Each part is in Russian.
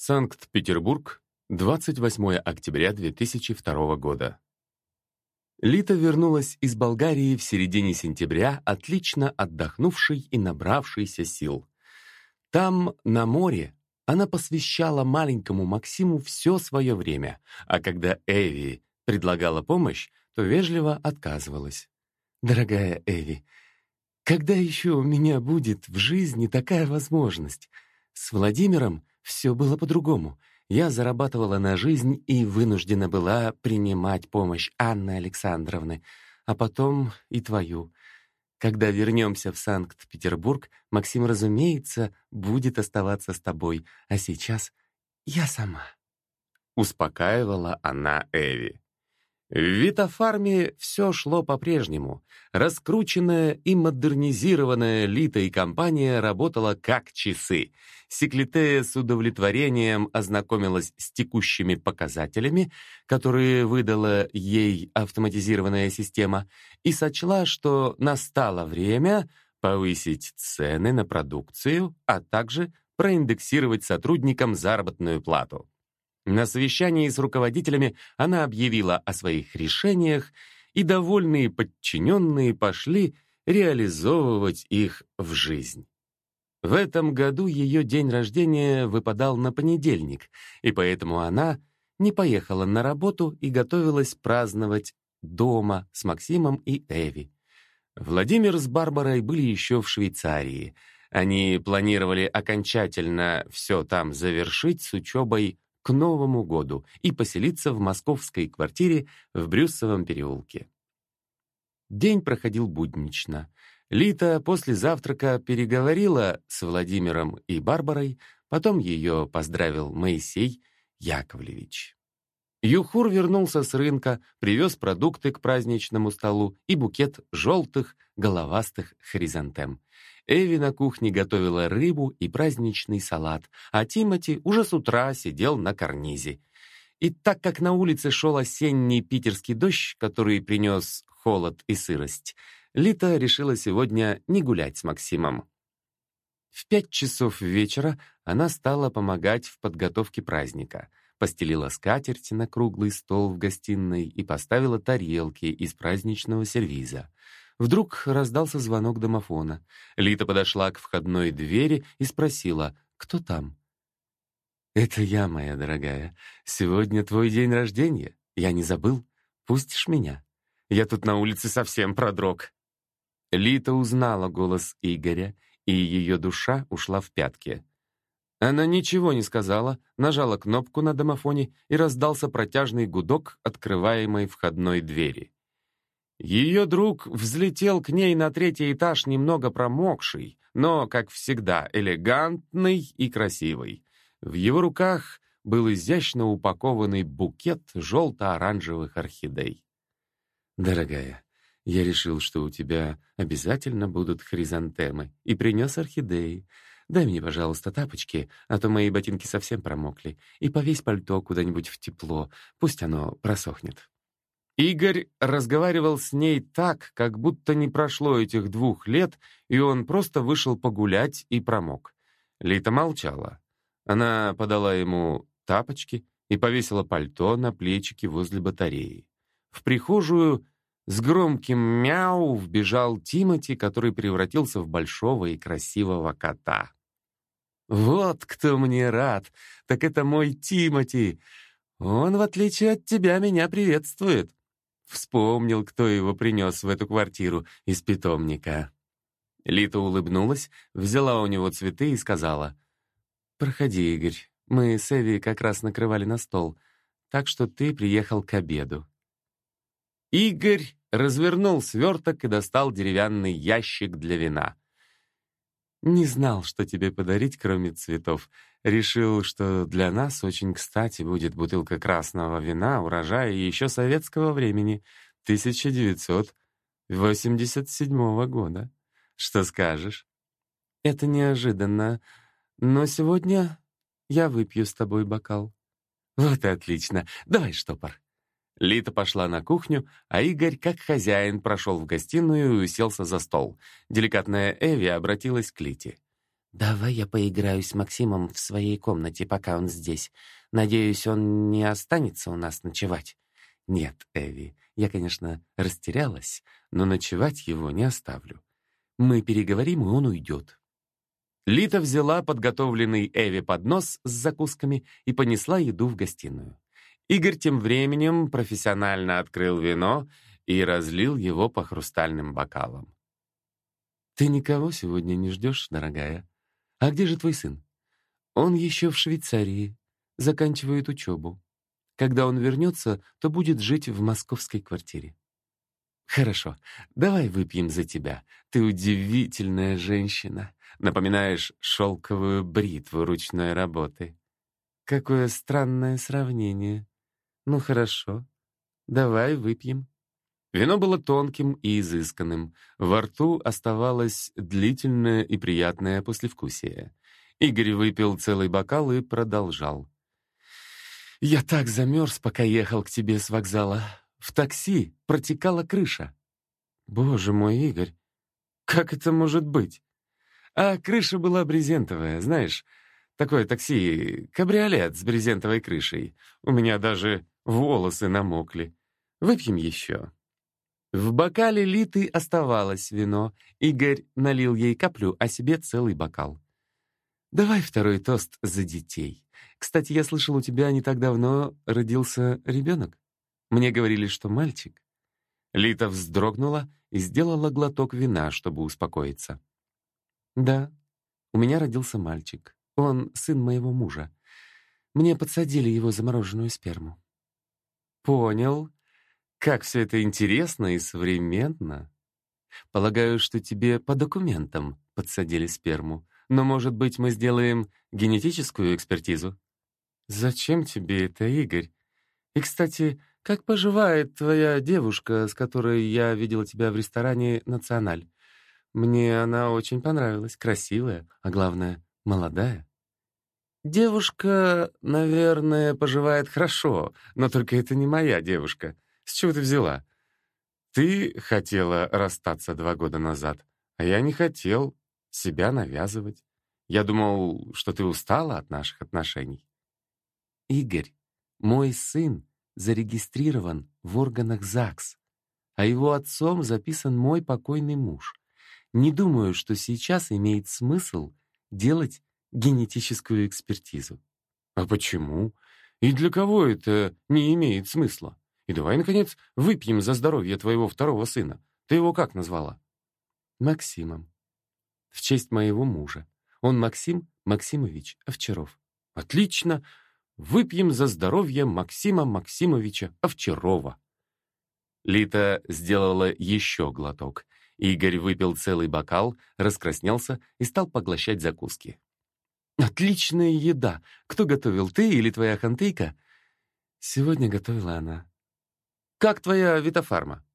Санкт-Петербург, 28 октября 2002 года. Лита вернулась из Болгарии в середине сентября, отлично отдохнувшей и набравшейся сил. Там, на море, она посвящала маленькому Максиму все свое время, а когда Эви предлагала помощь, то вежливо отказывалась. «Дорогая Эви, когда еще у меня будет в жизни такая возможность? С Владимиром все было по-другому. Я зарабатывала на жизнь и вынуждена была принимать помощь Анны Александровны, а потом и твою. Когда вернемся в Санкт-Петербург, Максим, разумеется, будет оставаться с тобой, а сейчас я сама. Успокаивала она Эви. В Витофарме все шло по-прежнему. Раскрученная и модернизированная Лита и компания работала как часы. Секлитея с удовлетворением ознакомилась с текущими показателями, которые выдала ей автоматизированная система, и сочла, что настало время повысить цены на продукцию, а также проиндексировать сотрудникам заработную плату. На совещании с руководителями она объявила о своих решениях, и довольные подчиненные пошли реализовывать их в жизнь. В этом году ее день рождения выпадал на понедельник, и поэтому она не поехала на работу и готовилась праздновать дома с Максимом и Эви. Владимир с Барбарой были еще в Швейцарии. Они планировали окончательно все там завершить с учебой к Новому году и поселиться в московской квартире в Брюссовом переулке. День проходил буднично. Лита после завтрака переговорила с Владимиром и Барбарой, потом ее поздравил Моисей Яковлевич. Юхур вернулся с рынка, привез продукты к праздничному столу и букет желтых головастых хризантем. Эви на кухне готовила рыбу и праздничный салат, а Тимати уже с утра сидел на карнизе. И так как на улице шел осенний питерский дождь, который принес холод и сырость, Лита решила сегодня не гулять с Максимом. В пять часов вечера она стала помогать в подготовке праздника, постелила скатерть на круглый стол в гостиной и поставила тарелки из праздничного сервиза. Вдруг раздался звонок домофона. Лита подошла к входной двери и спросила, кто там. «Это я, моя дорогая. Сегодня твой день рождения. Я не забыл. Пустишь меня? Я тут на улице совсем продрог». Лита узнала голос Игоря, и ее душа ушла в пятки. Она ничего не сказала, нажала кнопку на домофоне, и раздался протяжный гудок открываемой входной двери. Ее друг взлетел к ней на третий этаж немного промокший, но, как всегда, элегантный и красивый. В его руках был изящно упакованный букет желто-оранжевых орхидей. «Дорогая, я решил, что у тебя обязательно будут хризантемы, и принес орхидеи. Дай мне, пожалуйста, тапочки, а то мои ботинки совсем промокли, и повесь пальто куда-нибудь в тепло, пусть оно просохнет». Игорь разговаривал с ней так, как будто не прошло этих двух лет, и он просто вышел погулять и промок. Лита молчала. Она подала ему тапочки и повесила пальто на плечики возле батареи. В прихожую с громким мяу вбежал Тимати, который превратился в большого и красивого кота. «Вот кто мне рад! Так это мой Тимати! Он, в отличие от тебя, меня приветствует!» Вспомнил, кто его принес в эту квартиру из питомника. Лита улыбнулась, взяла у него цветы и сказала, «Проходи, Игорь, мы с Эви как раз накрывали на стол, так что ты приехал к обеду». Игорь развернул сверток и достал деревянный ящик для вина. «Не знал, что тебе подарить, кроме цветов. Решил, что для нас очень кстати будет бутылка красного вина, урожая еще советского времени, 1987 года. Что скажешь? Это неожиданно, но сегодня я выпью с тобой бокал. Вот и отлично. Давай штопор. Лита пошла на кухню, а Игорь, как хозяин, прошел в гостиную и уселся за стол. Деликатная Эви обратилась к Лите. «Давай я поиграю с Максимом в своей комнате, пока он здесь. Надеюсь, он не останется у нас ночевать». «Нет, Эви, я, конечно, растерялась, но ночевать его не оставлю. Мы переговорим, и он уйдет». Лита взяла подготовленный Эви поднос с закусками и понесла еду в гостиную. Игорь тем временем профессионально открыл вино и разлил его по хрустальным бокалам. «Ты никого сегодня не ждешь, дорогая?» «А где же твой сын?» «Он еще в Швейцарии, заканчивает учебу. Когда он вернется, то будет жить в московской квартире». «Хорошо, давай выпьем за тебя. Ты удивительная женщина. Напоминаешь шелковую бритву ручной работы». «Какое странное сравнение. Ну хорошо, давай выпьем». Вино было тонким и изысканным. Во рту оставалось длительное и приятное послевкусие. Игорь выпил целый бокал и продолжал. «Я так замерз, пока ехал к тебе с вокзала. В такси протекала крыша». «Боже мой, Игорь, как это может быть?» «А крыша была брезентовая, знаешь, такое такси, кабриолет с брезентовой крышей. У меня даже волосы намокли. Выпьем еще». В бокале Литы оставалось вино. Игорь налил ей каплю, а себе целый бокал. «Давай второй тост за детей. Кстати, я слышал, у тебя не так давно родился ребенок. Мне говорили, что мальчик». Лита вздрогнула и сделала глоток вина, чтобы успокоиться. «Да, у меня родился мальчик. Он сын моего мужа. Мне подсадили его замороженную сперму». «Понял. Как все это интересно и современно. Полагаю, что тебе по документам подсадили сперму, но, может быть, мы сделаем генетическую экспертизу? Зачем тебе это, Игорь? И, кстати, как поживает твоя девушка, с которой я видела тебя в ресторане «Националь»? Мне она очень понравилась, красивая, а главное, молодая. Девушка, наверное, поживает хорошо, но только это не моя девушка. С чего ты взяла? Ты хотела расстаться два года назад, а я не хотел себя навязывать. Я думал, что ты устала от наших отношений. Игорь, мой сын зарегистрирован в органах ЗАГС, а его отцом записан мой покойный муж. Не думаю, что сейчас имеет смысл делать генетическую экспертизу. А почему? И для кого это не имеет смысла? И давай, наконец, выпьем за здоровье твоего второго сына. Ты его как назвала? Максимом. В честь моего мужа. Он Максим Максимович Овчаров. Отлично. Выпьем за здоровье Максима Максимовича Овчарова. Лита сделала еще глоток. Игорь выпил целый бокал, раскраснелся и стал поглощать закуски. «Отличная еда! Кто готовил, ты или твоя хантейка?» «Сегодня готовила она. Как твоя витофарма?»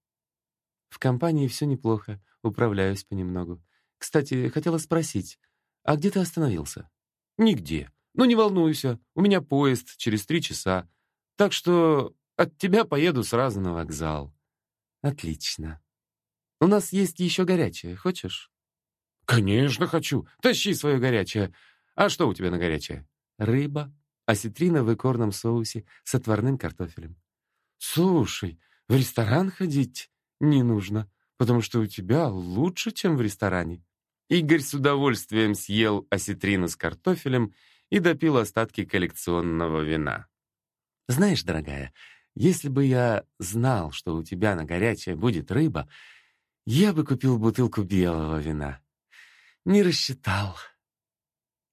«В компании все неплохо, управляюсь понемногу. Кстати, хотела спросить, а где ты остановился?» «Нигде. Ну, не волнуйся, у меня поезд через три часа. Так что от тебя поеду сразу на вокзал». «Отлично. У нас есть еще горячее, хочешь?» «Конечно хочу. Тащи свое горячее. А что у тебя на горячее?» «Рыба, осетрина в икорном соусе с отварным картофелем. «Слушай, в ресторан ходить не нужно, потому что у тебя лучше, чем в ресторане». Игорь с удовольствием съел осетрину с картофелем и допил остатки коллекционного вина. «Знаешь, дорогая, если бы я знал, что у тебя на горячее будет рыба, я бы купил бутылку белого вина. Не рассчитал».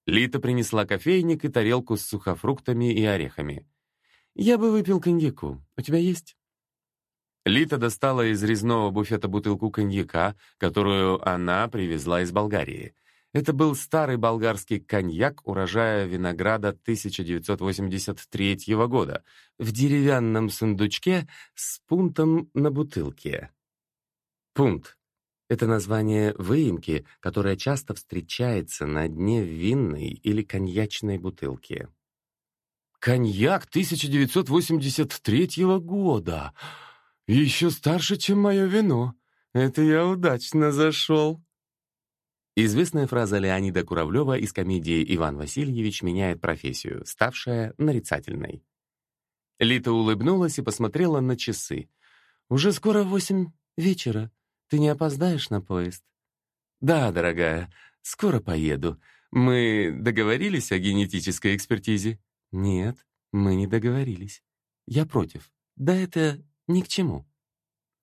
Лита принесла кофейник и тарелку с сухофруктами и орехами. «Я бы выпил коньяку. У тебя есть?» Лита достала из резного буфета бутылку коньяка, которую она привезла из Болгарии. Это был старый болгарский коньяк урожая винограда 1983 года в деревянном сундучке с пунктом на бутылке. Пункт — это название выемки, которая часто встречается на дне винной или коньячной бутылки. Коньяк 1983 года. Еще старше, чем мое вино. Это я удачно зашел. Известная фраза Леонида Куравлева из комедии «Иван Васильевич меняет профессию», ставшая нарицательной. Лита улыбнулась и посмотрела на часы. «Уже скоро восемь вечера. Ты не опоздаешь на поезд?» «Да, дорогая, скоро поеду. Мы договорились о генетической экспертизе?» «Нет, мы не договорились. Я против. Да это ни к чему».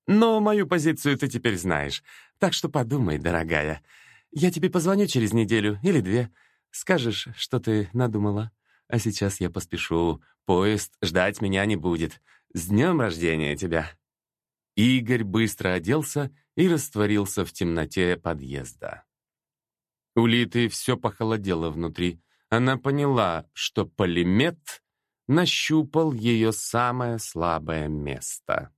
«Но мою позицию ты теперь знаешь, так что подумай, дорогая. Я тебе позвоню через неделю или две. Скажешь, что ты надумала. А сейчас я поспешу. Поезд ждать меня не будет. С днем рождения тебя!» Игорь быстро оделся и растворился в темноте подъезда. У Литы все похолодело внутри. Она поняла, что пулемет нащупал ее самое слабое место.